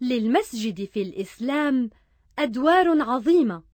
للمسجد في الإسلام أدوار عظيمة.